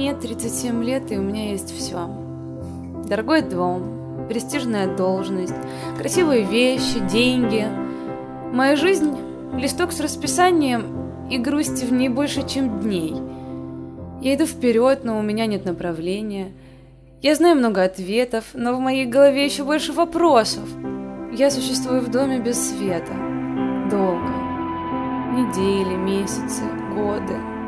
Мне 37 лет, и у меня есть все. Дорогой дом, престижная должность, красивые вещи, деньги. Моя жизнь — листок с расписанием, и грусти в ней больше, чем дней. Я иду вперед, но у меня нет направления. Я знаю много ответов, но в моей голове еще больше вопросов. Я существую в доме без света. Долго. Недели, месяцы, годы.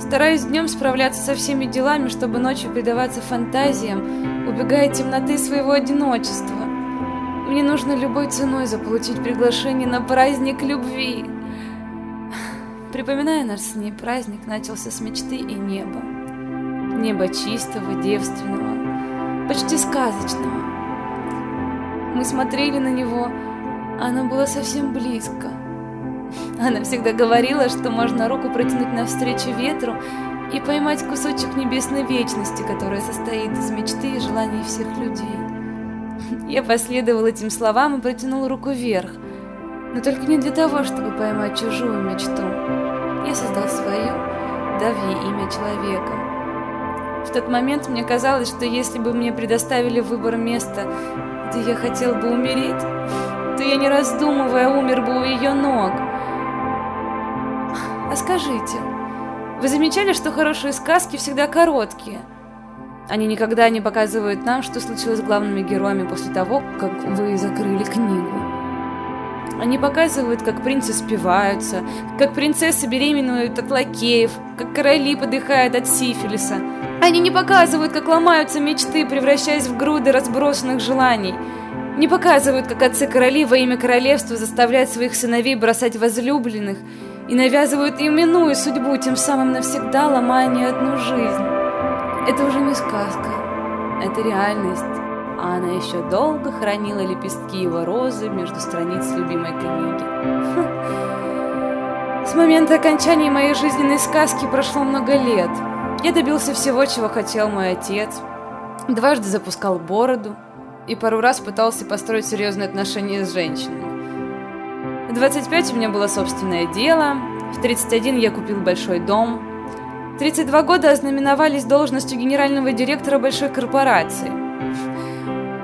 Стараюсь днем справляться со всеми делами, чтобы ночью предаваться фантазиям, убегая от темноты своего одиночества. Мне нужно любой ценой заполучить приглашение на праздник любви. Припоминая наш с ней праздник, начался с мечты и неба. Небо чистого, девственного, почти сказочного. Мы смотрели на него, а оно было совсем близко. Она всегда говорила, что можно руку протянуть навстречу ветру и поймать кусочек небесной вечности, которая состоит из мечты и желаний всех людей. Я последовал этим словам и протянул руку вверх, но только не для того, чтобы поймать чужую мечту. Я создал свою, дав ей имя человека. В тот момент мне казалось, что если бы мне предоставили выбор места, где я хотел бы умереть, то я, не раздумывая, умер бы у ее ног. Скажите, вы замечали, что хорошие сказки всегда короткие? Они никогда не показывают нам, что случилось с главными героями после того, как вы закрыли книгу. Они показывают, как принцы спиваются, как принцессы беременеют от лакеев, как короли подыхают от сифилиса. Они не показывают, как ломаются мечты, превращаясь в груды разбросанных желаний. Не показывают, как отцы короли во имя королевства заставляют своих сыновей бросать возлюбленных и навязывают им иную судьбу, тем самым навсегда ломая не одну жизнь. Это уже не сказка, это реальность, а она еще долго хранила лепестки его розы между страниц любимой книги. С момента окончания моей жизненной сказки прошло много лет. Я добился всего, чего хотел мой отец. Дважды запускал бороду и пару раз пытался построить серьезные отношения с женщинами. В 25 у меня было собственное дело, в 31 я купил большой дом, 32 года ознаменовались должностью генерального директора большой корпорации.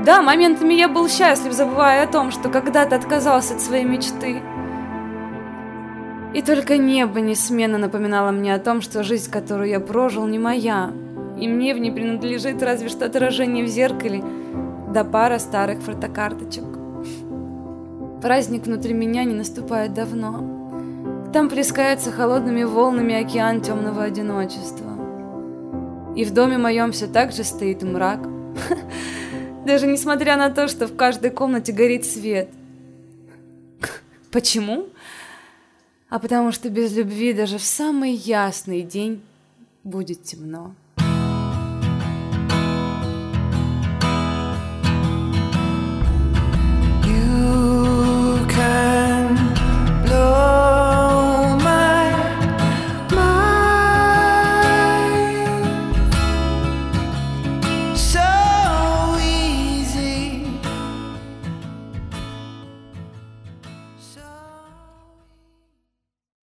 Да, моментами я был счастлив, забывая о том, что когда-то отказался от своей мечты. И только небо несменно напоминало мне о том, что жизнь, которую я прожил, не моя, и мне в ней принадлежит разве что отражение в зеркале да пара старых фотокарточек. Праздник внутри меня не наступает давно. Там плескается холодными волнами океан темного одиночества. И в доме моем все так же стоит мрак. Даже несмотря на то, что в каждой комнате горит свет. Почему? А потому что без любви даже в самый ясный день будет темно.